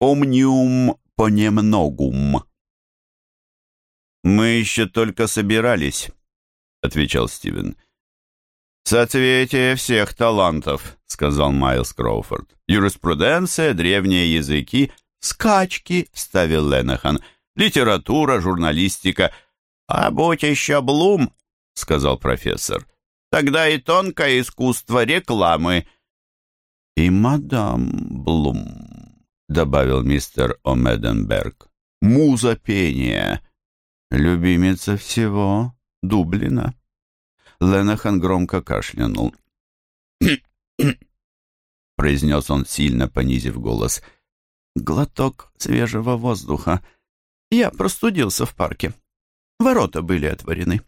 Omnium понемногум. «Мы еще только собирались», — отвечал Стивен. «Соцветие всех талантов», — сказал Майлз Кроуфорд. «Юриспруденция, древние языки, скачки», — вставил Ленахан, «литература, журналистика». «А будь еще Блум», — сказал профессор, «тогда и тонкое искусство рекламы». «И мадам Блум», — добавил мистер Омеденберг, «муза пения, любимица всего Дублина». Ленахан громко кашлянул. произнес он, сильно понизив голос. «Глоток свежего воздуха. Я простудился в парке. Ворота были отворены».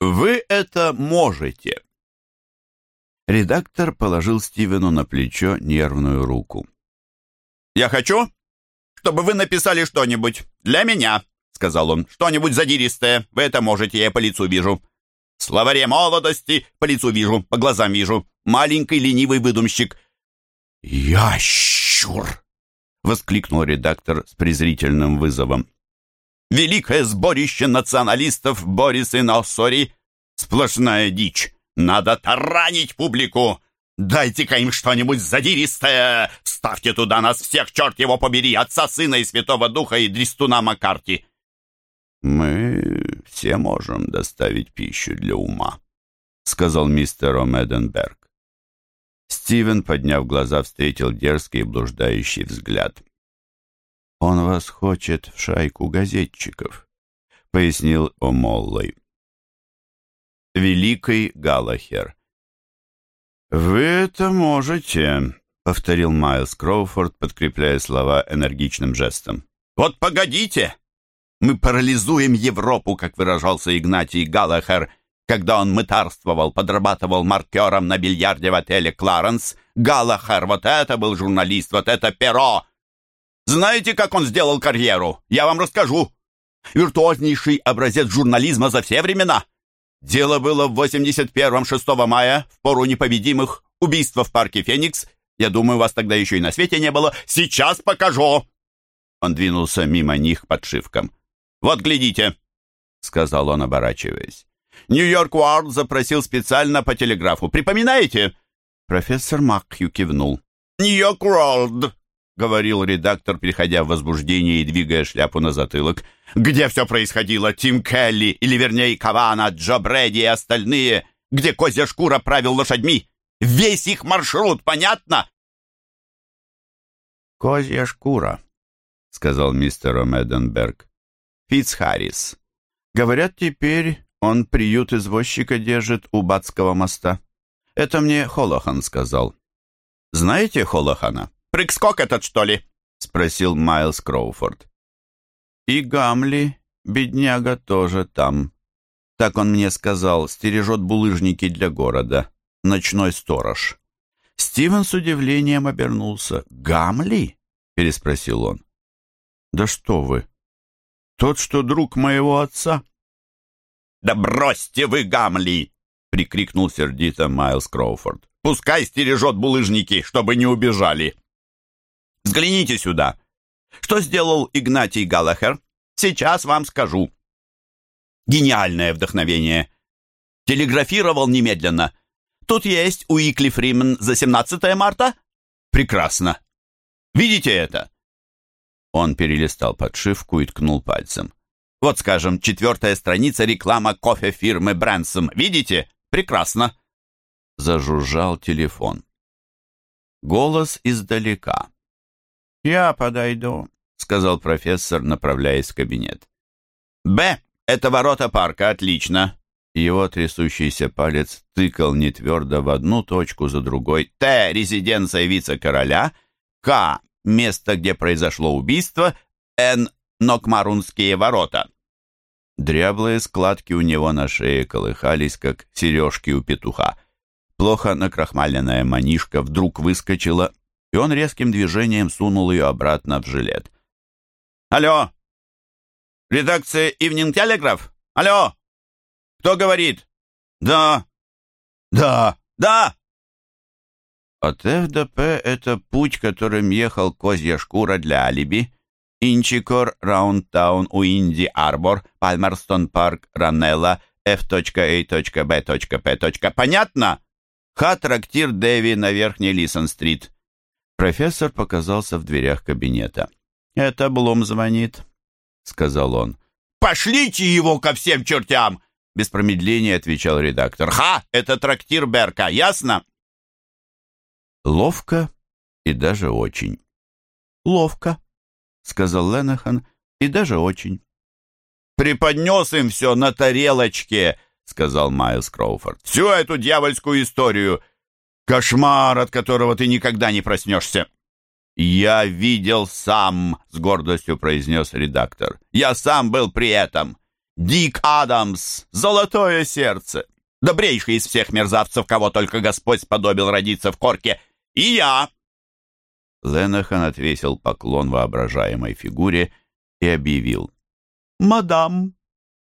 «Вы это можете!» Редактор положил Стивену на плечо нервную руку. «Я хочу, чтобы вы написали что-нибудь для меня», — сказал он. «Что-нибудь задиристое. Вы это можете, я по лицу вижу. В словаре молодости по лицу вижу, по глазам вижу. Маленький ленивый выдумщик». «Ящур!» — воскликнул редактор с презрительным вызовом. «Великое сборище националистов Борис и Носсори. Сплошная дичь. Надо таранить публику. Дайте-ка им что-нибудь задиристое. Ставьте туда нас всех, черт его побери, Отца, Сына и Святого Духа и Дристуна Маккарти». «Мы все можем доставить пищу для ума», — сказал мистер Омеденберг. Стивен, подняв глаза, встретил дерзкий и блуждающий взгляд. «Он вас хочет в шайку газетчиков», — пояснил Омоллой. Великий Галахер. «Вы это можете», — повторил Майлз Кроуфорд, подкрепляя слова энергичным жестом. «Вот погодите! Мы парализуем Европу, как выражался Игнатий Галахер, когда он мытарствовал, подрабатывал маркером на бильярде в отеле «Кларенс». Галахер, вот это был журналист, вот это перо! Знаете, как он сделал карьеру? Я вам расскажу. Виртуознейший образец журнализма за все времена. Дело было в 81-м 6 мая, в пору непобедимых, убийство в парке «Феникс». Я думаю, вас тогда еще и на свете не было. Сейчас покажу!» Он двинулся мимо них к подшивкам. «Вот, глядите!» — сказал он, оборачиваясь. «Нью-Йорк Уорд запросил специально по телеграфу. Припоминаете?» Профессор Макхью кивнул. «Нью-Йорк Уорд!» — говорил редактор, переходя в возбуждение и двигая шляпу на затылок. Где все происходило? Тим Келли, или вернее Кавана, Джо Брэди и остальные? Где козья шкура правил лошадьми? Весь их маршрут, понятно? «Козья шкура», — сказал мистер Омеденберг. «Фитц Харрис. Говорят, теперь он приют извозчика держит у Батского моста. Это мне Холохан сказал. Знаете Холохана?» «Прыг-скок этот, что ли?» — спросил Майлз Кроуфорд. И Гамли, бедняга, тоже там. Так он мне сказал, стережет булыжники для города. Ночной сторож. Стивен с удивлением обернулся. «Гамли?» — переспросил он. «Да что вы! Тот, что друг моего отца!» «Да бросьте вы, Гамли!» — прикрикнул сердито Майлз Кроуфорд. «Пускай стережет булыжники, чтобы не убежали!» «Взгляните сюда! Что сделал Игнатий Галахер? Сейчас вам скажу. Гениальное вдохновение. Телеграфировал немедленно. Тут есть Уикли Фримен за 17 марта? Прекрасно. Видите это? Он перелистал подшивку и ткнул пальцем. Вот, скажем, четвертая страница реклама кофе фирмы Брэнсом. Видите? Прекрасно. Зажужжал телефон. Голос издалека. «Я подойду», — сказал профессор, направляясь в кабинет. «Б. Это ворота парка, отлично». Его трясущийся палец тыкал не твердо в одну точку за другой. «Т. Резиденция вице-короля». «К. Место, где произошло убийство». «Н. Нокмарунские ворота». Дряблые складки у него на шее колыхались, как сережки у петуха. Плохо накрахмаленная манишка вдруг выскочила и он резким движением сунул ее обратно в жилет. «Алло! Редакция Evening Telegraph? Алло! Кто говорит? Да! Да! Да!» От ФДП это путь, которым ехал козья шкура для алиби. Инчикор, Раундтаун, Уинди, Арбор, Пальмерстон Парк, Ранелла, F.A.B.P. Понятно? Ха-трактир Дэви на Верхней Лисон-стрит. Профессор показался в дверях кабинета. «Это Блум звонит», — сказал он. «Пошлите его ко всем чертям!» Без промедления отвечал редактор. «Ха! Это трактир Берка, ясно?» Ловко и даже очень. «Ловко», — сказал Ленахан, — «и даже очень». «Преподнес им все на тарелочке», — сказал Майлз Кроуфорд. «Всю эту дьявольскую историю. Кошмар, от которого ты никогда не проснешься». «Я видел сам», — с гордостью произнес редактор. «Я сам был при этом. Дик Адамс, золотое сердце, добрейший из всех мерзавцев, кого только Господь сподобил родиться в корке. И я!» Ленахан отвесил поклон воображаемой фигуре и объявил. «Мадам,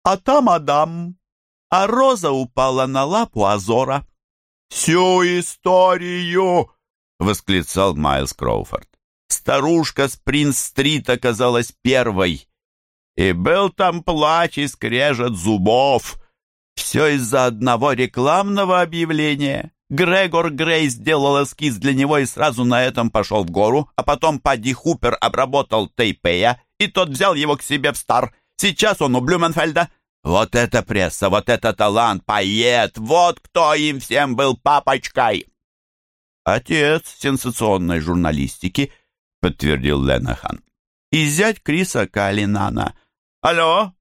а та мадам, а роза упала на лапу Азора». «Всю историю!» — восклицал Майлз Кроуфорд. «Старушка с Принц-стрит оказалась первой. И был там плач и скрежет зубов. Все из-за одного рекламного объявления. Грегор Грей сделал эскиз для него и сразу на этом пошел в гору, а потом Падди Хупер обработал Тейпея, и тот взял его к себе в стар. Сейчас он у Блюменфельда. Вот это пресса, вот это талант, поэт, вот кто им всем был папочкой. Отец сенсационной журналистики, подтвердил Ленахан. И зять Криса Калинана. Алло?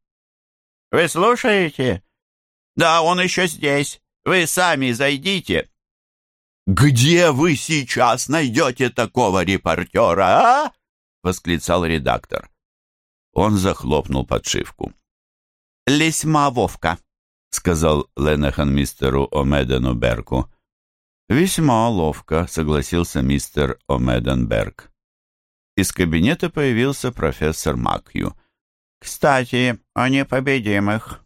Вы слушаете? Да, он еще здесь. Вы сами зайдите. «Где вы сейчас найдете такого репортера, а?» — восклицал редактор. Он захлопнул подшивку. «Лесьма Вовка», — сказал Ленахан мистеру Омедену Берку. «Весьма ловко», — согласился мистер Омеденберг. Из кабинета появился профессор Макью. «Кстати, о непобедимых.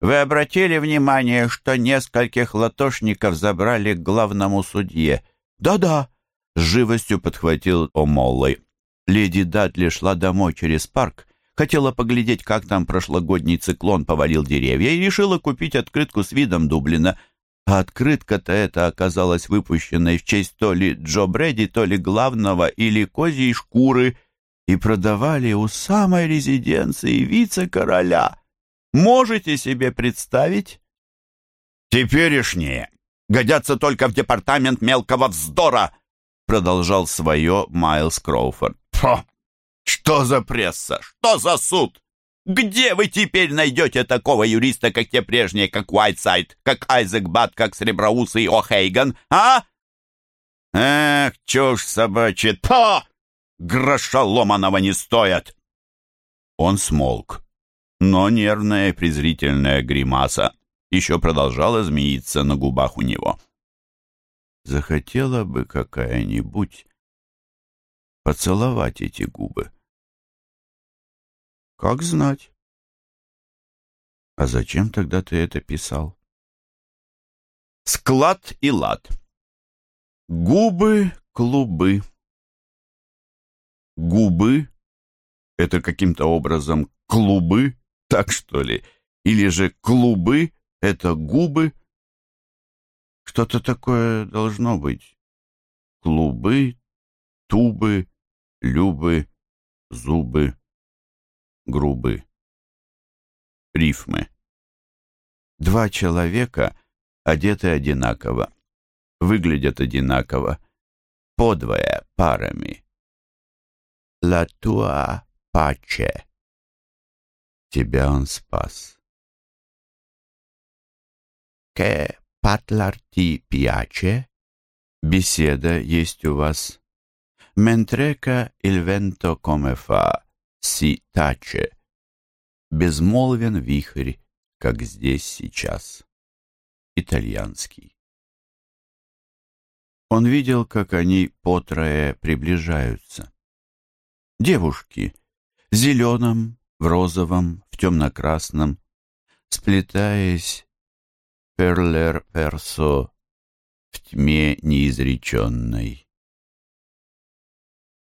Вы обратили внимание, что нескольких латошников забрали к главному судье?» «Да-да», — с живостью подхватил Омоллой. Леди Датли шла домой через парк, хотела поглядеть, как там прошлогодний циклон повалил деревья, и решила купить открытку с видом Дублина. А открытка-то эта оказалась выпущенной в честь то ли Джо Брэди, то ли главного, или козьей шкуры, и продавали у самой резиденции вице-короля. Можете себе представить? «Теперешние годятся только в департамент мелкого вздора», продолжал свое Майлз Кроуфорд. «Фу! Что за пресса? Что за суд? Где вы теперь найдете такого юриста, как те прежние, как Уайтсайд, как Айзек Бат, как Среброусый О'Хейган, а? Эх, чушь собачья, то! Гроша ломаного не стоят!» Он смолк но нервная и презрительная гримаса еще продолжала змеиться на губах у него. Захотела бы какая-нибудь поцеловать эти губы. Как знать? А зачем тогда ты это писал? Склад и лад. Губы, клубы. Губы — это каким-то образом клубы, так что ли? Или же клубы — это губы? Что-то такое должно быть. Клубы, тубы, любы, зубы, грубы. Рифмы. Два человека одеты одинаково, выглядят одинаково, подвое парами. La tua. Тебя он спас. «Che parlarti piace?» «Беседа есть у вас». «Mentreka il vento come fa, si tace». «Безмолвен вихрь, как здесь сейчас». Итальянский. Он видел, как они потрое приближаются. Девушки в зеленом, в розовом, в темно-красном, сплетаясь перлер персо в тьме неизреченной.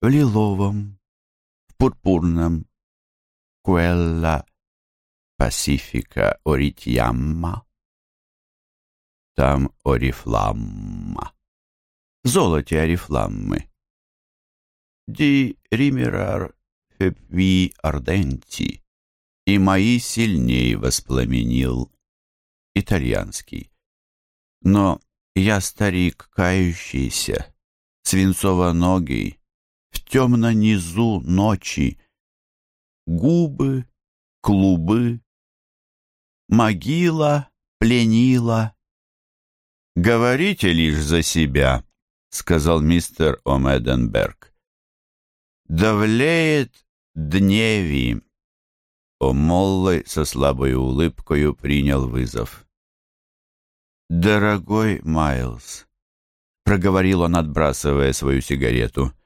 В лиловом, пурпурном, Куэлла Пасифика Оритьямма, там Орифламма, золоте Орифламмы. Ди римерар фепви арденти, и мои сильней воспламенил итальянский. Но я старик кающийся, свинцово-ногий, темно низу ночи, губы, клубы, могила пленила. «Говорите лишь за себя», — сказал мистер Омеденберг. «Давлеет дневи». Омоллой со слабой улыбкою принял вызов. «Дорогой Майлз», — проговорил он, отбрасывая свою сигарету, —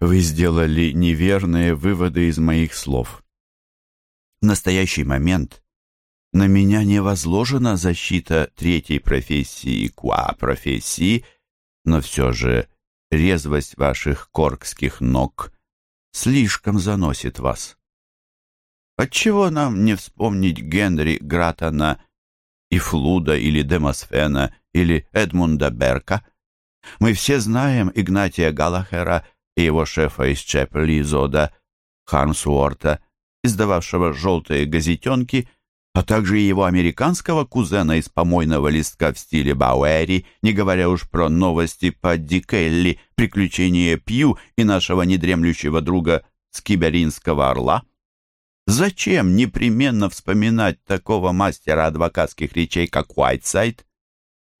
«вы сделали неверные выводы из моих слов. В настоящий момент на меня не возложена защита третьей профессии, куа-профессии, но все же резвость ваших коркских ног слишком заносит вас. Отчего нам не вспомнить Генри Гратана и Флуда или Демосфена или Эдмунда Берка? Мы все знаем Игнатия Галахера и его шефа из Чепли Зода Хармсуорта, издававшего «желтые газетенки», а также и его американского кузена из помойного листка в стиле Бауэри, не говоря уж про новости по Дикелли, приключения Пью и нашего недремлющего друга Скиберинского орла. Зачем непременно вспоминать такого мастера адвокатских речей, как Уайтсайд?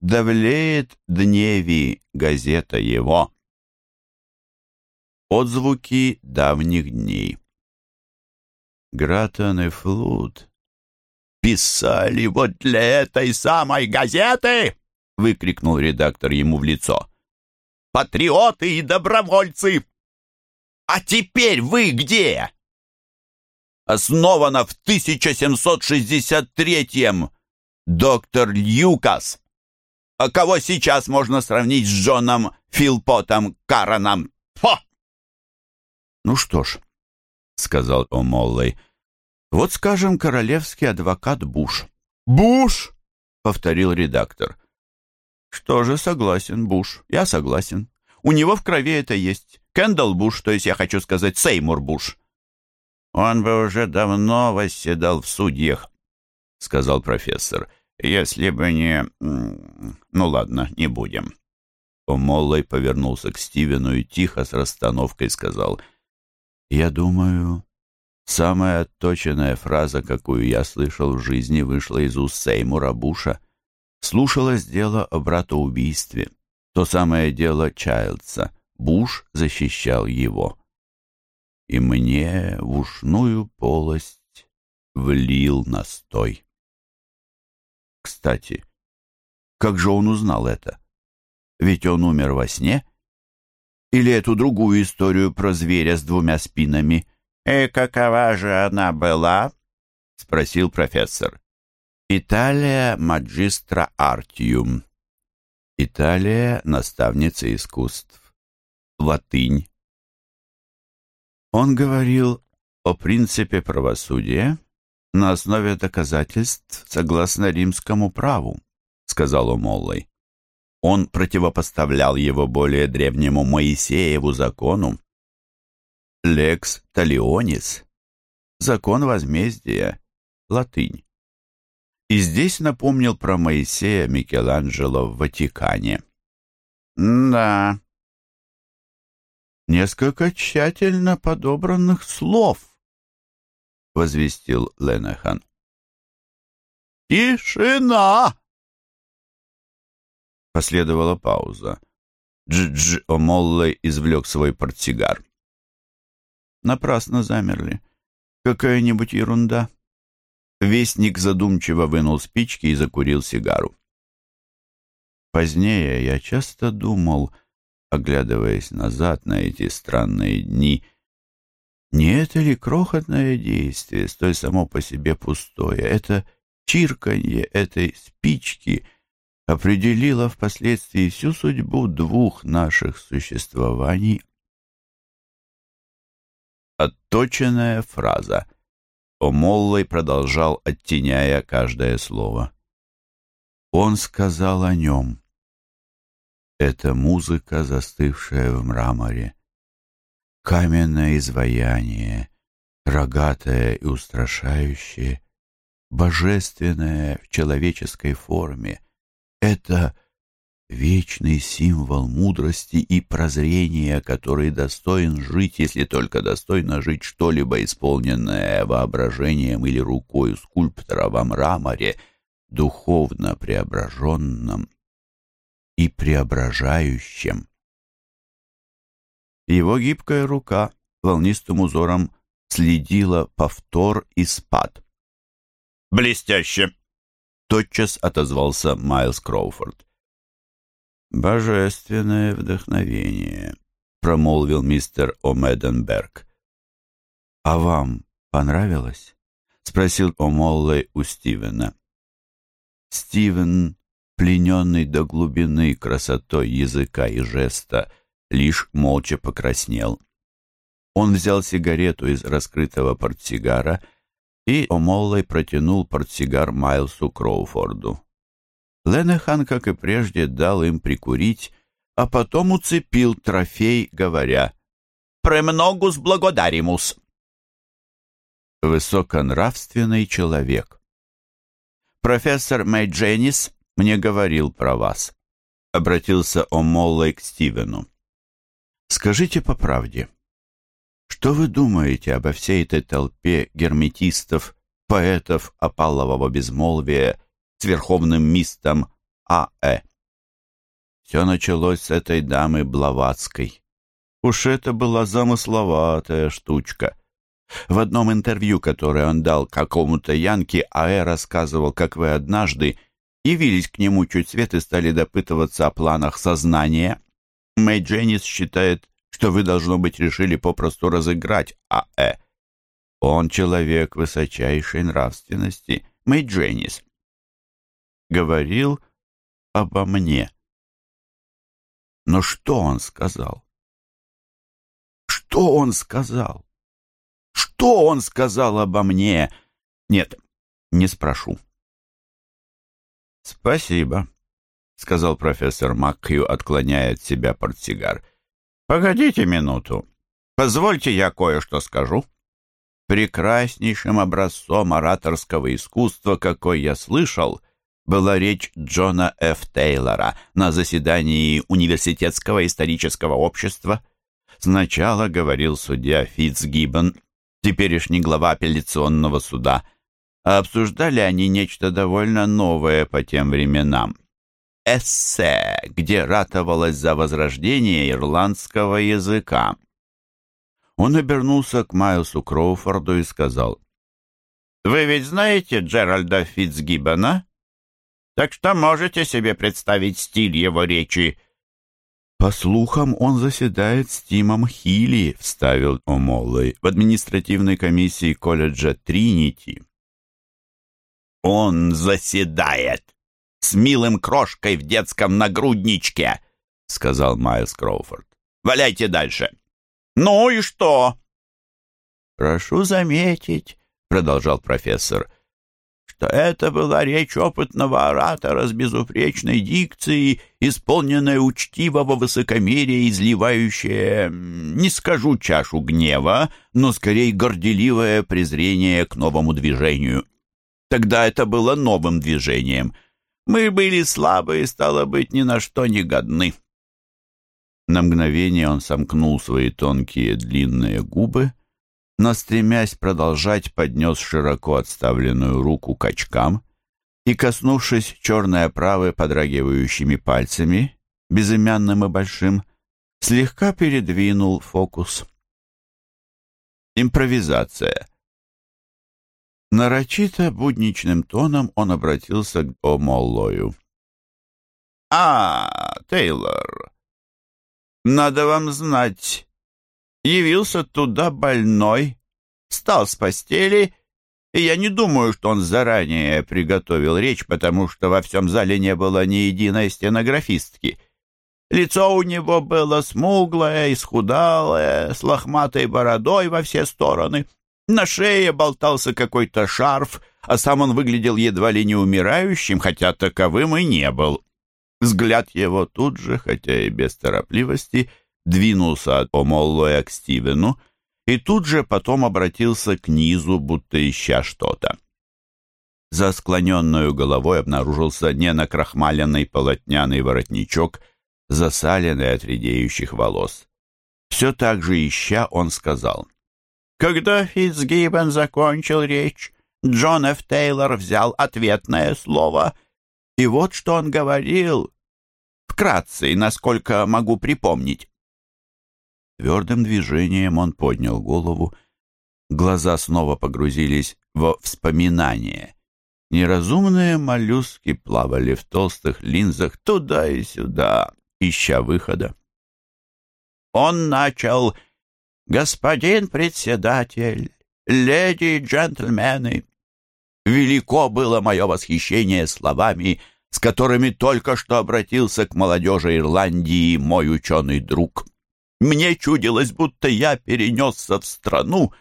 Давлеет дневи газета его. Отзвуки давних дней. Гратон и Флуд писали вот для этой самой газеты!» — выкрикнул редактор ему в лицо. «Патриоты и добровольцы! А теперь вы где?» «Основано в 1763-м! Доктор Льюкас! А кого сейчас можно сравнить с Джоном Филпотом Караном? Фо!» «Ну что ж», — сказал О'Моллой, вот, скажем, королевский адвокат Буш. «Буш!» — повторил редактор. «Что же, согласен, Буш. Я согласен. У него в крови это есть. Кендалл Буш, то есть я хочу сказать Сеймур Буш». «Он бы уже давно восседал в судьях», — сказал профессор, «если бы не... Ну ладно, не будем». Омоллой повернулся к Стивену и тихо с расстановкой сказал, «Я думаю, Самая отточенная фраза, какую я слышал в жизни, вышла из уст Сеймура Буша. Слушалось дело о братоубийстве. То самое дело Чайлдса. Буш защищал его. И мне в ушную полость влил настой. Кстати, как же он узнал это? Ведь он умер во сне? Или эту другую историю про зверя с двумя спинами — «И какова же она была?» — спросил профессор. «Италия маджистра артиум». Италия — наставница искусств. Латынь. Он говорил о принципе правосудия на основе доказательств согласно римскому праву, сказал Омоллой. Он противопоставлял его более древнему Моисееву закону, Лекс талионис. Закон возмездия. Латынь. И здесь напомнил про Моисея Микеланджело в Ватикане. Да. Несколько тщательно подобранных слов, возвестил Ленахан. Тишина! Последовала пауза. Дж-Дж Омолле извлек свой портсигар. Напрасно замерли. Какая-нибудь ерунда. Вестник задумчиво вынул спички и закурил сигару. Позднее я часто думал, оглядываясь назад на эти странные дни, не это ли крохотное действие, столь само по себе пустое, это чирканье этой спички, определила впоследствии всю судьбу двух наших существований. Отточенная фраза. Омоллой продолжал, оттеняя каждое слово. Он сказал о нем. Это музыка, застывшая в мраморе. Каменное изваяние, рогатое и устрашающее, божественное в человеческой форме. Это вечный символ мудрости и прозрения, который достоин жить, если только достойно жить что-либо исполненное воображением или рукой скульптора во мраморе, духовно преображенном и преображающем. Его гибкая рука волнистым узором следила повтор и спад. «Блестяще!» — тотчас отозвался Майлз Кроуфорд. «Божественное вдохновение», — промолвил мистер О'Мэдден Берк. «А вам понравилось?» — спросил О'Моллой у Стивена. Стивен, плененный до глубины красотой языка и жеста, лишь молча покраснел. Он взял сигарету из раскрытого портсигара и О'Моллой протянул портсигар Майлсу Кроуфорду. Ленехан, как и прежде, дал им прикурить, а потом уцепил трофей, говоря «Премногус благодаримус». Высоконравственный человек. Профессор Мэйдженис мне говорил про вас. Обратился О'Моллей к Стивену. Скажите по правде, что вы думаете обо всей этой толпе герметистов, поэтов опалового безмолвия с верховным мистом А.Э.? Все началось с этой дамы Блаватской. Уж это была замысловатая штучка. В одном интервью, которое он дал какому-то Янке, А.Э. рассказывал, как вы однажды явились к нему чуть свет и стали допытываться о планах сознания. Мэй Дженнис считает, что вы, должно быть, решили попросту разыграть А.Э. Он человек высочайшей нравственности, Мэй Дженнис. Говорил обо мне. Но что он сказал? Что он сказал? Что он сказал обо мне? Нет, не спрошу. Спасибо, сказал профессор Маккью, отклоняя от себя портсигар. «Погодите минуту. Позвольте я кое-что скажу. Прекраснейшим образцом ораторского искусства, какой я слышал, была речь Джона Ф. Тейлора на заседании Университетского исторического общества. Сначала говорил судья Фитцгиббон, теперешний глава апелляционного суда, а обсуждали они нечто довольно новое по тем временам эссе, где ратовалось за возрождение ирландского языка. Он обернулся к Майлсу Кроуфорду и сказал, «Вы ведь знаете Джеральда Фитцгиббона? Так что можете себе представить стиль его речи?» «По слухам, он заседает с Тимом Хилли», — вставил О'Моллой, «в административной комиссии колледжа Тринити». «Он заседает!» С милым крошкой в детском нагрудничке», — сказал Майлз Кроуфорд. «Валяйте дальше». «Ну и что?» «Прошу заметить», — продолжал профессор, что это была речь опытного оратора с безупречной дикцией, исполненная учтивого высокомерия, изливающая, не скажу чашу гнева, но скорее горделивое презрение к новому движению. Тогда это было новым движением — мы были слабы и, стало быть, ни на что не годны. На мгновение он сомкнул свои тонкие длинные губы, но, стремясь продолжать, поднес широко отставленную руку к очкам и, коснувшись черной оправы подрагивающими пальцами, безымянным и большим, слегка передвинул фокус. Импровизация — Нарочито будничным тоном он обратился к Омоллою. «А, Тейлор, надо вам знать, явился туда больной, встал с постели И я не думаю, что он заранее приготовил речь, потому что во всем зале не было ни единой стенографистки. Лицо у него было смуглое, исхудалое, с лохматой бородой во все стороны. На шее болтался какой-то шарф, а сам он выглядел едва ли не умирающим, хотя таковым и не был. Взгляд его тут же, хотя и без торопливости, двинулся от Омоллоя к Стивену и тут же потом обратился к низу, будто ища что-то. За склоненную головой обнаружился ненакрахмаленный полотняный воротничок, засаленный от редеющих волос. Все так же ища, он сказал. Когда Фитцгиббен закончил речь, Джон Ф. Тейлор взял ответное слово — и вот что он говорил, вкратце, насколько могу припомнить. Твердым движением он поднял голову. Глаза снова погрузились во вспоминание. Неразумные моллюски плавали в толстых линзах туда и сюда, ища выхода. Он начал «Господин председатель, леди и джентльмены, Велико было мое восхищение словами, с которыми только что обратился к молодежи Ирландии мой ученый друг. Мне чудилось, будто я перенесся в страну,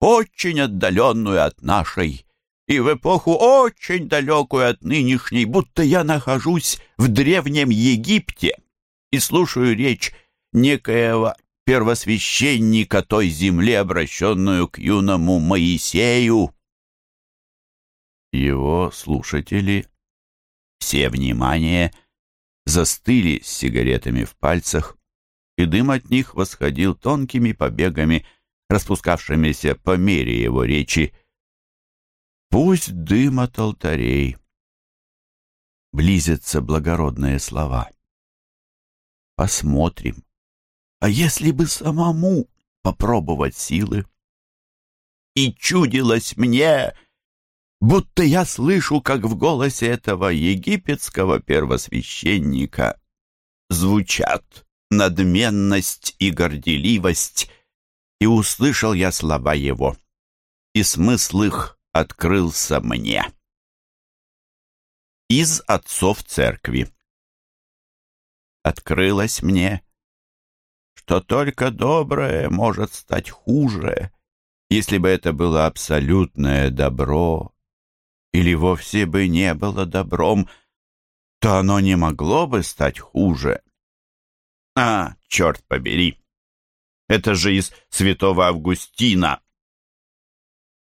очень отдаленную от нашей, и в эпоху очень далекую от нынешней, будто я нахожусь в древнем Египте и слушаю речь некоего первосвященника той земли, обращенную к юному Моисею, его слушатели, все внимание, застыли с сигаретами в пальцах, и дым от них восходил тонкими побегами, распускавшимися по мере его речи. «Пусть дым от алтарей!» Близятся благородные слова. Посмотрим. А если бы самому попробовать силы? И чудилось мне, будто я слышу, как в голосе этого египетского первосвященника звучат надменность и горделивость, и услышал я слова его, и смысл их открылся мне. Из отцов церкви Открылось мне, что только доброе может стать хуже, если бы это было абсолютное добро, или вовсе бы не было добром, то оно не могло бы стать хуже. А, черт побери! Это же из святого Августина.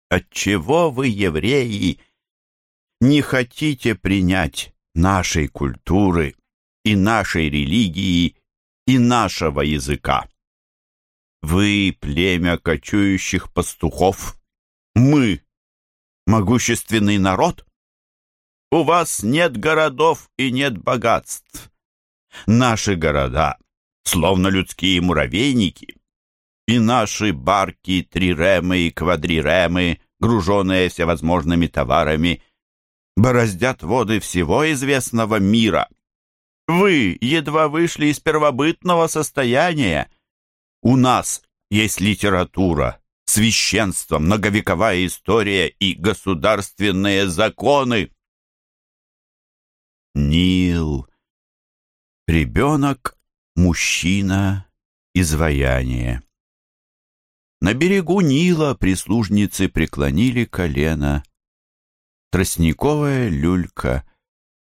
Отчего вы, евреи, не хотите принять нашей культуры и нашей религии и нашего языка? Вы племя кочующих пастухов, мы могущественный народ? У вас нет городов и нет богатств. Наши города словно людские муравейники, и наши барки, триремы и квадриремы, груженные всевозможными товарами, бороздят воды всего известного мира. Вы едва вышли из первобытного состояния. У нас есть литература, священство, многовековая история и государственные законы. Нил. Ребенок, мужчина, изваяние. На берегу Нила прислужницы преклонили колено. Тростниковая люлька.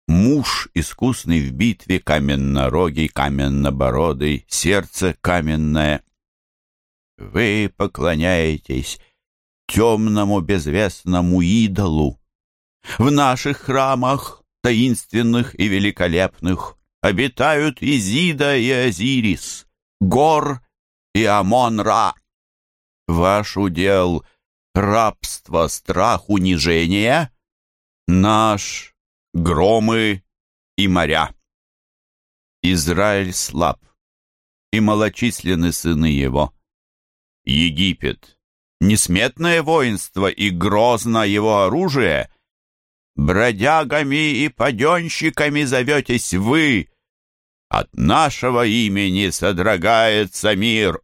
Муж, искусный в битве, каменнорогий, каменнобородый, сердце каменное. Вы поклоняетесь темному безвестному идолу. В наших храмах, таинственных и великолепных, обитают Изида и Азирис, Гор и Амон-Ра. Ваш удел — рабство, страх, унижение, наш — громы и моря. Израиль слаб, и малочисленны сыны его. Египет, несметное воинство и грозно его оружие, бродягами и паденщиками зоветесь вы, от нашего имени содрогается мир.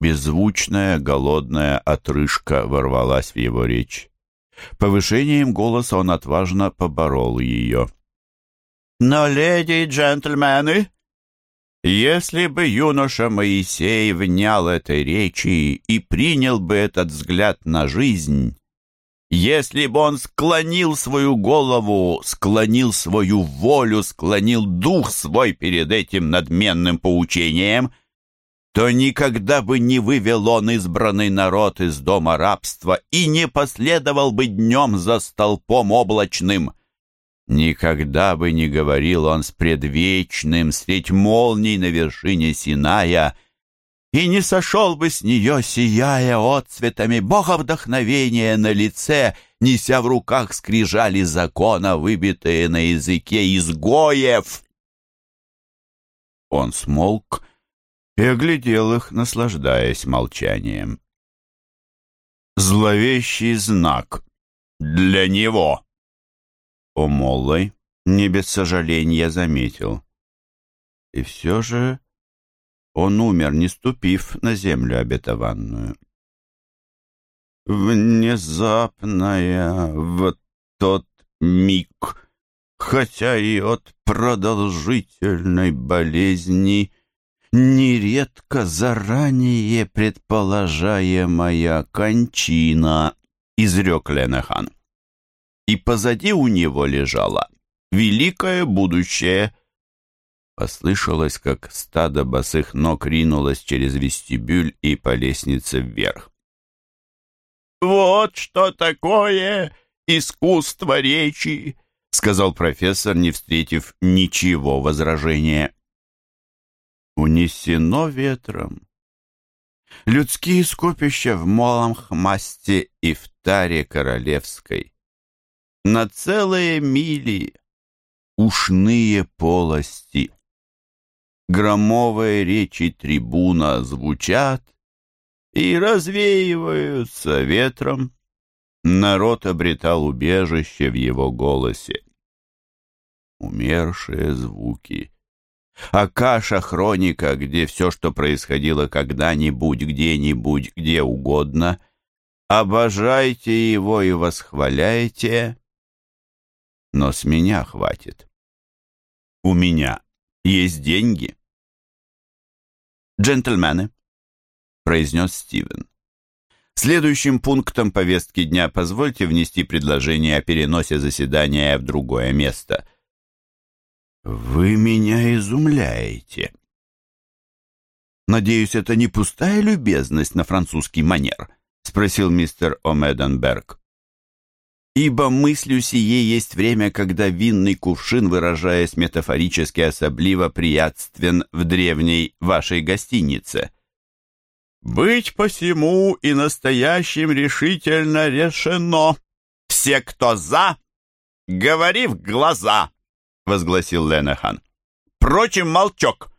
Беззвучная, голодная отрыжка ворвалась в его речь. Повышением голоса он отважно поборол ее. «Но, леди и джентльмены, если бы юноша Моисей внял этой речи и принял бы этот взгляд на жизнь, если бы он склонил свою голову, склонил свою волю, склонил дух свой перед этим надменным поучением, то никогда бы не вывел он избранный народ из дома рабства и не последовал бы днем за столпом облачным — Никогда бы не говорил он с предвечным средь молний на вершине Синая, и не сошел бы с нее, сияя отцветами Бога вдохновения на лице, неся в руках скрижали закона, выбитые на языке изгоев. Он смолк и оглядел их, наслаждаясь молчанием. Зловещий знак для него. О Моллой не без сожаления заметил. И все же он умер, не ступив на землю обетованную. Внезапная в тот миг, хотя и от продолжительной болезни, нередко заранее предположаемая кончина, изрек Ленахан и позади у него лежало великое будущее. Послышалось, как стадо босых ног ринулось через вестибюль и по лестнице вверх. «Вот что такое искусство речи!» — сказал профессор, не встретив ничего возражения. «Унесено ветром. Людские скопища в Молом Хмасте и в Таре Королевской на целые мили ушные полости. Громовые речи трибуна звучат и развеиваются ветром. Народ обретал убежище в его голосе. Умершие звуки. Акаша хроника, где все, что происходило когда-нибудь, где-нибудь, где угодно. Обожайте его и восхваляйте, но с меня хватит. У меня есть деньги. «Джентльмены», — произнес Стивен, Следующим пунктом повестки дня позвольте внести предложение о переносе заседания в другое место. Вы меня изумляете. Надеюсь, это не пустая любезность на французский манер, спросил мистер Омеденберг ибо мыслью сие есть время, когда винный кувшин, выражаясь метафорически особливо, приятствен в древней вашей гостинице. «Быть посему и настоящим решительно решено. Все, кто за, говори в глаза!» — возгласил Ленахан. «Впрочем, молчок.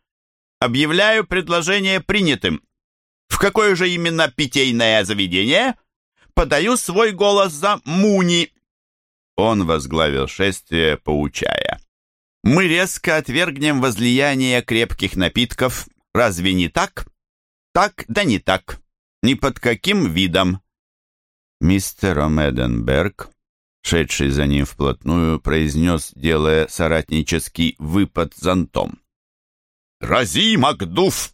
Объявляю предложение принятым. В какое же именно питейное заведение?» подаю свой голос за Муни!» Он возглавил шествие, поучая. «Мы резко отвергнем возлияние крепких напитков. Разве не так? Так, да не так. Ни под каким видом». Мистер Омеденберг, шедший за ним вплотную, произнес, делая соратнический выпад зонтом. «Рази, Макдув!»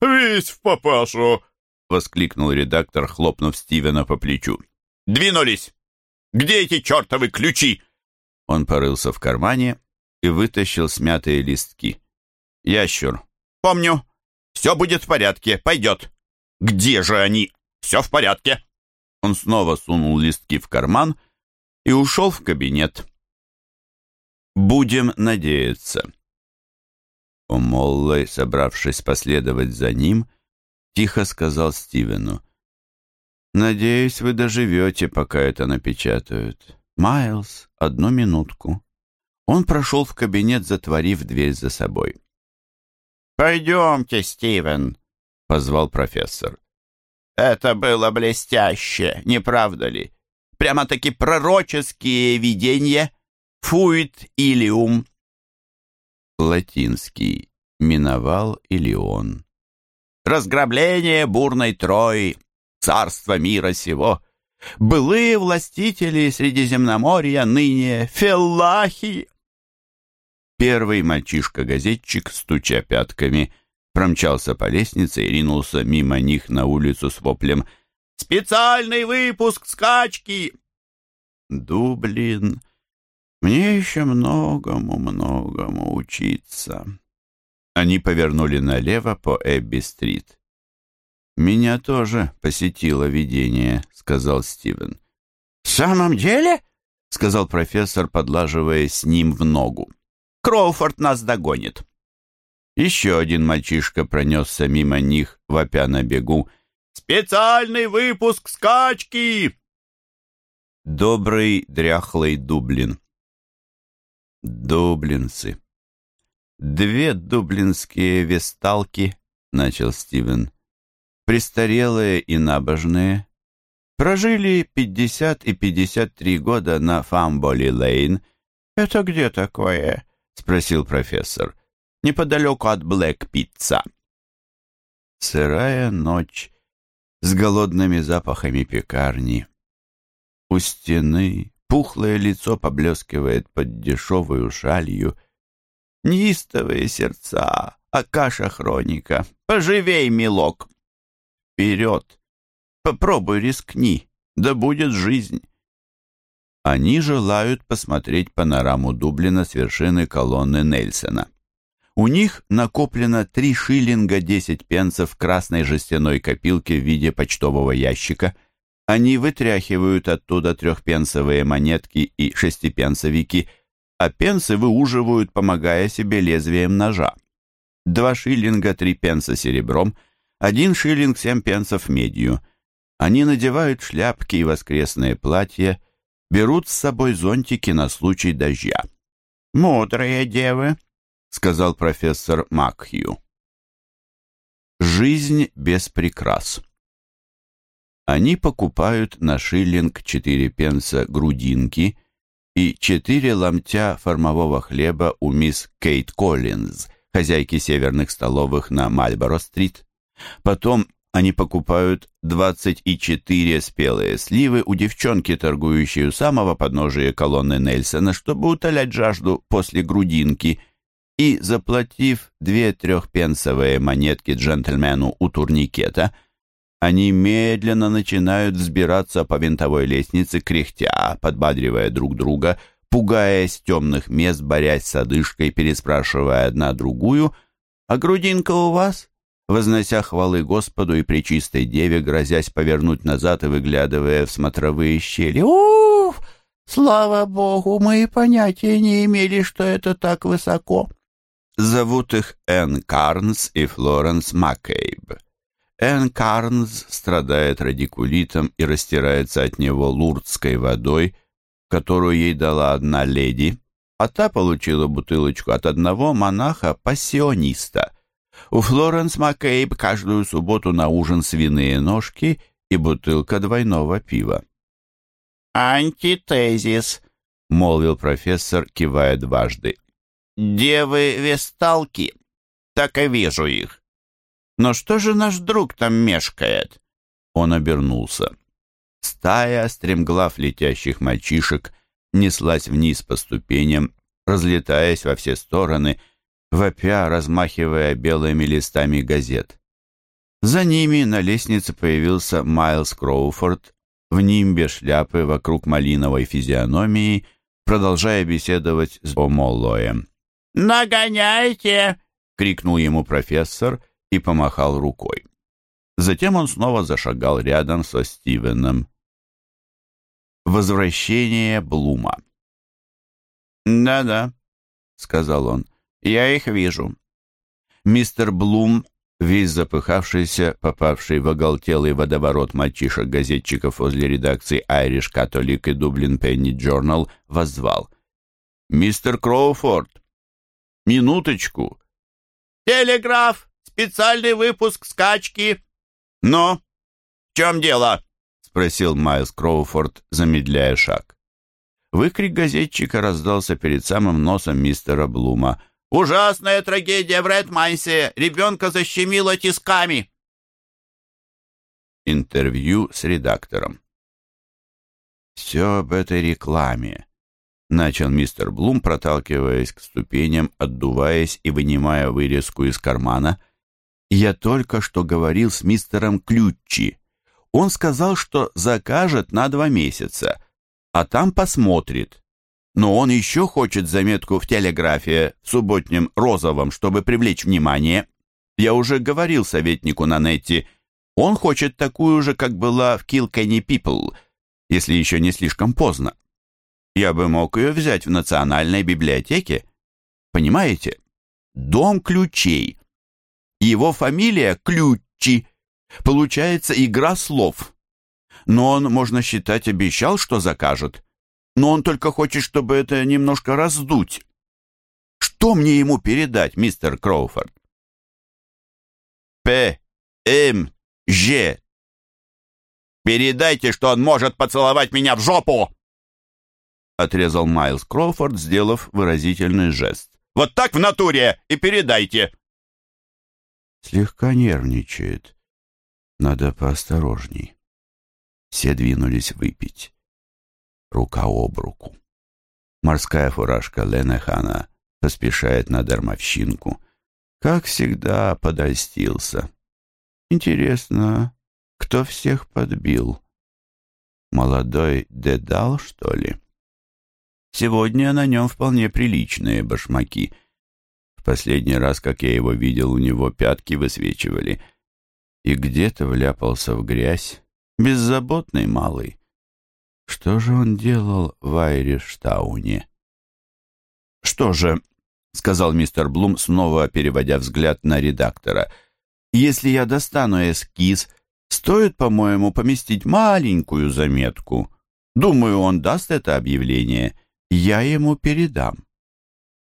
«Весь в папашу!» — воскликнул редактор, хлопнув Стивена по плечу. «Двинулись! Где эти чертовы ключи?» Он порылся в кармане и вытащил смятые листки. «Ящур, помню. Все будет в порядке, пойдет. Где же они? Все в порядке!» Он снова сунул листки в карман и ушел в кабинет. «Будем надеяться». Омоллой, собравшись последовать за ним, тихо сказал Стивену. «Надеюсь, вы доживете, пока это напечатают. Майлз, одну минутку». Он прошел в кабинет, затворив дверь за собой. «Пойдемте, Стивен», — позвал профессор. «Это было блестяще, не правда ли? Прямо-таки пророческие видения. Фуит илиум». Латинский. Миновал Илион разграбление бурной Трои, царство мира сего. Былые властители Средиземноморья ныне феллахи. Первый мальчишка-газетчик, стуча пятками, промчался по лестнице и ринулся мимо них на улицу с воплем «Специальный выпуск скачки!» «Дублин, мне еще многому-многому учиться». Они повернули налево по Эбби-стрит. «Меня тоже посетило видение», — сказал Стивен. «В самом деле?» — сказал профессор, подлаживая с ним в ногу. «Кроуфорд нас догонит». Еще один мальчишка пронесся мимо них, вопя на бегу. «Специальный выпуск скачки!» Добрый дряхлый Дублин. Дублинцы. Две дублинские весталки, начал Стивен престарелые и набожные, прожили 50 и 53 года на Фамболи-Лейн. «Это где такое?» — спросил профессор. «Неподалеку от Блэк-Пицца». Сырая ночь с голодными запахами пекарни. У стены пухлое лицо поблескивает под дешевую шалью. Неистовые сердца, Акаша хроника. Поживей, милок! Вперед! Попробуй рискни, да будет жизнь. Они желают посмотреть панораму Дублина с вершины колонны Нельсона. У них накоплено 3 шиллинга 10 пенсов в красной жестяной копилке в виде почтового ящика. Они вытряхивают оттуда трехпенсовые монетки и шестипенсовики, а пенсы выуживают, помогая себе лезвием ножа. Два шиллинга три пенса серебром, один шиллинг семь пенсов медью. Они надевают шляпки и воскресные платья, берут с собой зонтики на случай дождя. «Мудрые девы», — сказал профессор Макхью. Жизнь без прикрас. Они покупают на шиллинг четыре пенса грудинки и четыре ломтя формового хлеба у мисс Кейт Коллинз, хозяйки северных столовых на Мальборо-стрит. Потом они покупают 24 спелые сливы у девчонки, торгующей у самого подножия колонны Нельсона, чтобы утолять жажду после грудинки, и, заплатив две трехпенсовые монетки джентльмену у турникета, они медленно начинают взбираться по винтовой лестнице, кряхтя, подбадривая друг друга, пугаясь темных мест, борясь с одышкой, переспрашивая одна другую, «А грудинка у вас?» вознося хвалы Господу и Пречистой Деве, грозясь повернуть назад и выглядывая в смотровые щели. «Уф! Слава Богу, мы и понятия не имели, что это так высоко!» Зовут их Энн Карнс и Флоренс Маккейб. Энн Карнс страдает радикулитом и растирается от него лурдской водой, которую ей дала одна леди, а та получила бутылочку от одного монаха-пассиониста. У Флоренс Маккейб каждую субботу на ужин свиные ножки и бутылка двойного пива. «Антитезис», — молвил профессор, кивая дважды. «Девы-весталки, так и вижу их. Но что же наш друг там мешкает?» Он обернулся. Стая стремглав летящих мальчишек неслась вниз по ступеням, разлетаясь во все стороны — вопя, размахивая белыми листами газет. За ними на лестнице появился Майлз Кроуфорд в нимбе шляпы вокруг малиновой физиономии, продолжая беседовать с Омоллоем. «Нагоняйте!» — крикнул ему профессор и помахал рукой. Затем он снова зашагал рядом со Стивеном. Возвращение Блума. «Да-да», — сказал он, я их вижу. Мистер Блум, весь запыхавшийся, попавший в оголтелый водоворот мальчишек-газетчиков возле редакции Irish Catholic и Dublin Penny Journal, воззвал. «Мистер Кроуфорд, минуточку!» «Телеграф! Специальный выпуск скачки!» «Но? В чем дело?» — спросил Майлз Кроуфорд, замедляя шаг. Выкрик газетчика раздался перед самым носом мистера Блума — Ужасная трагедия в Редмайсе. Ребенка защемило тисками. Интервью с редактором. «Все об этой рекламе», — начал мистер Блум, проталкиваясь к ступеням, отдуваясь и вынимая вырезку из кармана. «Я только что говорил с мистером Ключи. Он сказал, что закажет на два месяца, а там посмотрит. Но он еще хочет заметку в телеграфе в субботнем розовом, чтобы привлечь внимание. Я уже говорил советнику на нете, он хочет такую же, как была в Kilkenny People, если еще не слишком поздно. Я бы мог ее взять в национальной библиотеке. Понимаете? Дом ключей. Его фамилия Ключи. Получается игра слов. Но он, можно считать, обещал, что закажет. Но он только хочет, чтобы это немножко раздуть. Что мне ему передать, мистер Кроуфорд? П. М. Ж. Передайте, что он может поцеловать меня в жопу!» Отрезал Майлз Кроуфорд, сделав выразительный жест. «Вот так в натуре и передайте!» Слегка нервничает. Надо поосторожней. Все двинулись выпить. Рука об руку. Морская фуражка Ленехана поспешает на дармовщинку. Как всегда, подольстился. Интересно, кто всех подбил? Молодой Дедал, что ли? Сегодня на нем вполне приличные башмаки. В последний раз, как я его видел, у него пятки высвечивали. И где-то вляпался в грязь. Беззаботный малый. Что же он делал в Айриштауне? «Что же», — сказал мистер Блум, снова переводя взгляд на редактора — если я достану эскиз, стоит, по-моему, поместить маленькую заметку. Думаю, он даст это объявление. Я ему передам.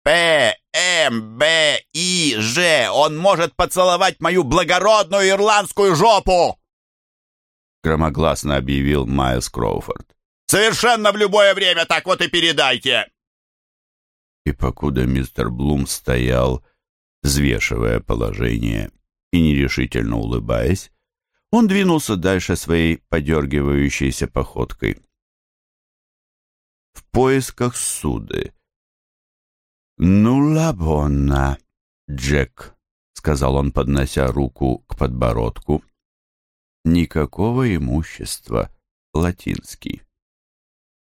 П, М, Б, И, Ж. Он может поцеловать мою благородную ирландскую жопу!» Громогласно объявил Майлз Кроуфорд. «Совершенно в любое время так вот и передайте!» И покуда мистер Блум стоял, взвешивая положение и нерешительно улыбаясь, он двинулся дальше своей подергивающейся походкой. В поисках суды. «Ну, лабонна, Джек», — сказал он, поднося руку к подбородку. «Никакого имущества, латинский.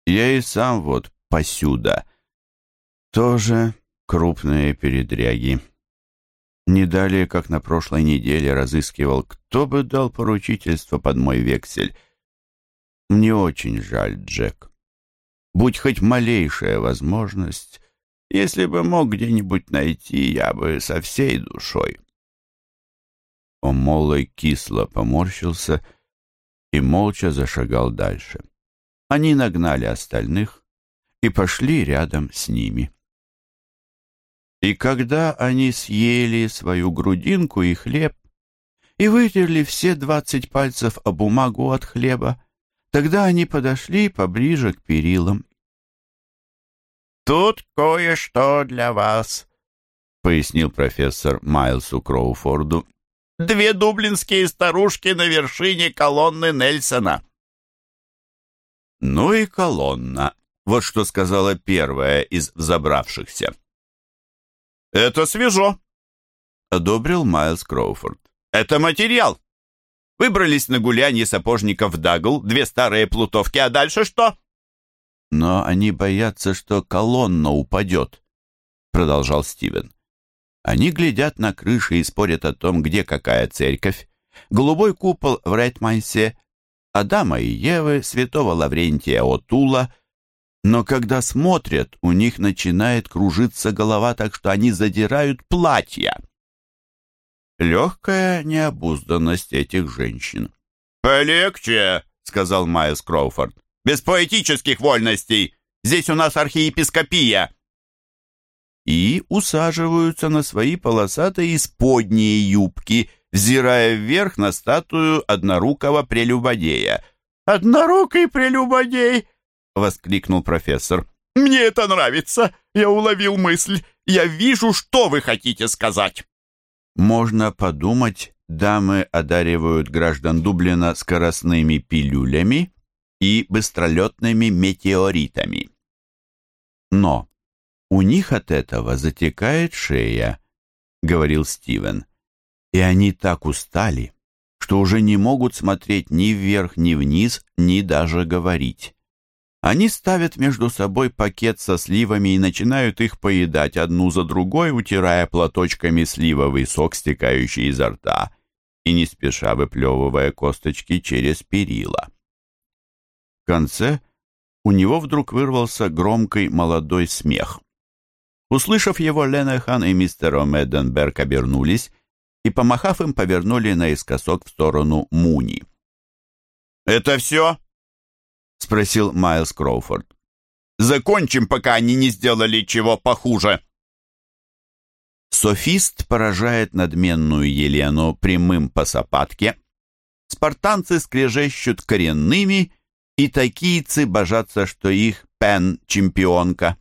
Я и сам вот посюда. Тоже крупные передряги». Не далее, как на прошлой неделе, разыскивал, кто бы дал поручительство под мой вексель. Мне очень жаль, Джек. Будь хоть малейшая возможность, если бы мог где-нибудь найти, я бы со всей душой. Омолой кисло поморщился и молча зашагал дальше. Они нагнали остальных и пошли рядом с ними. И когда они съели свою грудинку и хлеб, и вытерли все двадцать пальцев о бумагу от хлеба, тогда они подошли поближе к перилам. «Тут кое-что для вас», — пояснил профессор Майлсу Кроуфорду. «Две дублинские старушки на вершине колонны Нельсона». «Ну и колонна», — вот что сказала первая из взобравшихся. «Это свежо», — одобрил Майлз Кроуфорд. «Это материал. Выбрались на гулянье сапожников Дагл, две старые плутовки, а дальше что?» «Но они боятся, что колонна упадет», — продолжал Стивен. «Они глядят на крыши и спорят о том, где какая церковь. Голубой купол в Райтмайсе, Адама и Евы, святого Лаврентия Отула — но когда смотрят, у них начинает кружиться голова, так что они задирают платья. Легкая необузданность этих женщин. «Полегче», — сказал Майлз Кроуфорд. «Без поэтических вольностей. Здесь у нас архиепископия». И усаживаются на свои полосатые исподние юбки, взирая вверх на статую однорукого прелюбодея. «Однорукий прелюбодей!» воскликнул профессор. «Мне это нравится! Я уловил мысль! Я вижу, что вы хотите сказать!» «Можно подумать, дамы одаривают граждан Дублина скоростными пилюлями и быстролетными метеоритами. Но у них от этого затекает шея, говорил Стивен, и они так устали, что уже не могут смотреть ни вверх, ни вниз, ни даже говорить. Они ставят между собой пакет со сливами и начинают их поедать одну за другой, утирая платочками сливовый сок, стекающий изо рта, и не спеша выплевывая косточки через перила. В конце у него вдруг вырвался громкий молодой смех. Услышав его, Ленехан и мистер Омеденберг обернулись и, помахав им, повернули наискосок в сторону Муни. «Это все?» — спросил Майлз Кроуфорд. «Закончим, пока они не сделали чего похуже». Софист поражает надменную Елену прямым по сапатке. Спартанцы скрежещут коренными, и такийцы божатся, что их Пен — чемпионка.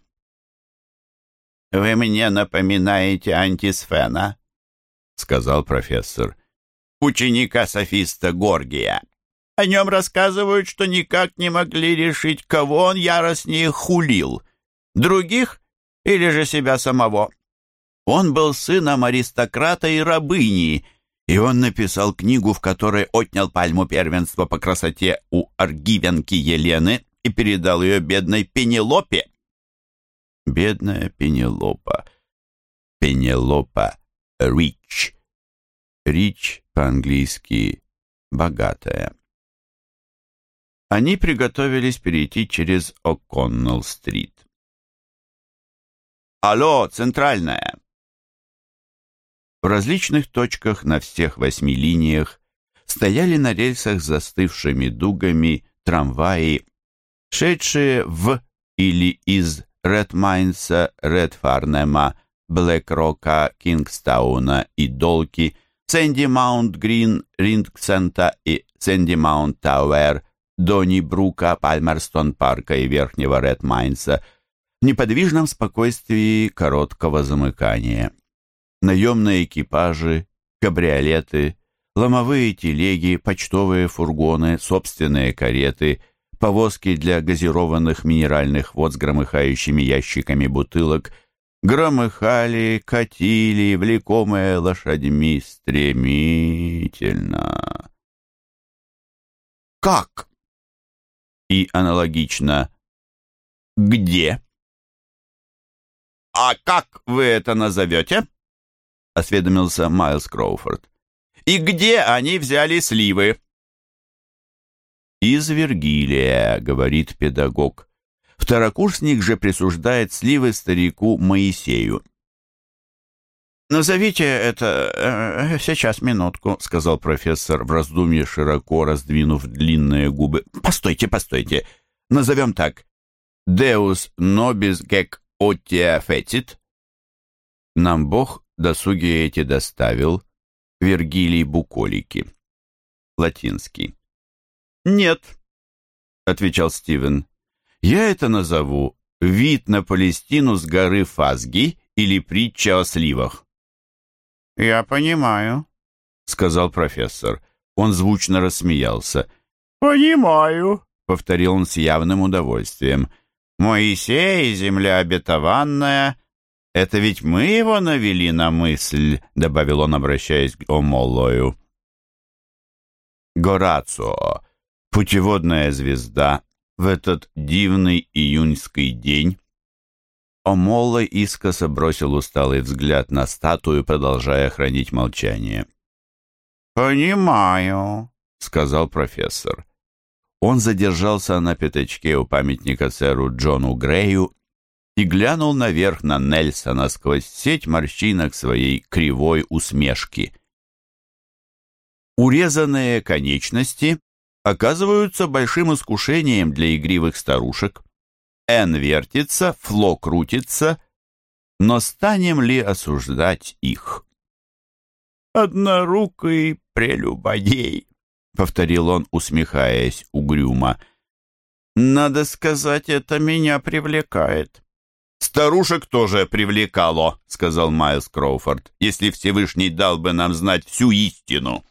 «Вы мне напоминаете антисфена», — сказал профессор. «Ученика софиста Горгия». О нем рассказывают, что никак не могли решить, кого он яростнее хулил. Других или же себя самого. Он был сыном аристократа и рабыни, и он написал книгу, в которой отнял пальму первенства по красоте у аргивенки Елены и передал ее бедной Пенелопе. Бедная Пенелопа. Пенелопа Рич. Рич по-английски «богатая». Они приготовились перейти через О'Коннелл-стрит. «Алло, центральная!» В различных точках на всех восьми линиях стояли на рельсах застывшими дугами трамваи, шедшие в или из Рэтмайнса, Рэтфарнема, Блэкрока, Кингстауна и Долки, Сэнди Маунт Грин, Рингсента и Сэнди Маунт Тауэр, Донни Брука, Пальмерстон Парка и Верхнего Редмайнса в неподвижном спокойствии короткого замыкания. Наемные экипажи, кабриолеты, ломовые телеги, почтовые фургоны, собственные кареты, повозки для газированных минеральных вод с громыхающими ящиками бутылок громыхали, катили, влекомые лошадьми стремительно. «Как?» И аналогично «Где?» «А как вы это назовете?» — осведомился Майлз Кроуфорд. «И где они взяли сливы?» «Из Вергилия», — говорит педагог. Второкурсник же присуждает сливы старику Моисею. «Назовите это... Э, сейчас, минутку», — сказал профессор в раздумье, широко раздвинув длинные губы. «Постойте, постойте. Назовем так. Deus nobis gec otia fecit». Нам Бог досуги эти доставил. Вергилий Буколики. Латинский. «Нет», — отвечал Стивен. «Я это назову «Вид на Палестину с горы Фазги» или «Притча о сливах». «Я понимаю», — сказал профессор. Он звучно рассмеялся. «Понимаю», — повторил он с явным удовольствием. «Моисей, земля обетованная, это ведь мы его навели на мысль», — добавил он, обращаясь к Омолою. Горацио, путеводная звезда, в этот дивный июньский день Омолла искоса бросил усталый взгляд на статую, продолжая хранить молчание. «Понимаю», — сказал профессор. Он задержался на пятачке у памятника сэру Джону Грею и глянул наверх на Нельсона сквозь сеть морщинок своей кривой усмешки. Урезанные конечности оказываются большим искушением для игривых старушек. Н вертится, Фло крутится, но станем ли осуждать их? «Однорукий прелюбодей», — повторил он, усмехаясь угрюмо. «Надо сказать, это меня привлекает. «Старушек тоже привлекало», — сказал Майлз Кроуфорд, «если Всевышний дал бы нам знать всю истину».